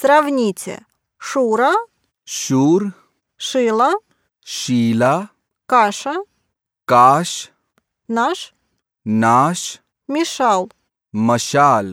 Сравните. Шура, Шур, Шила, Шила, Каша, Каш, наш, Наш, мешал. Машал.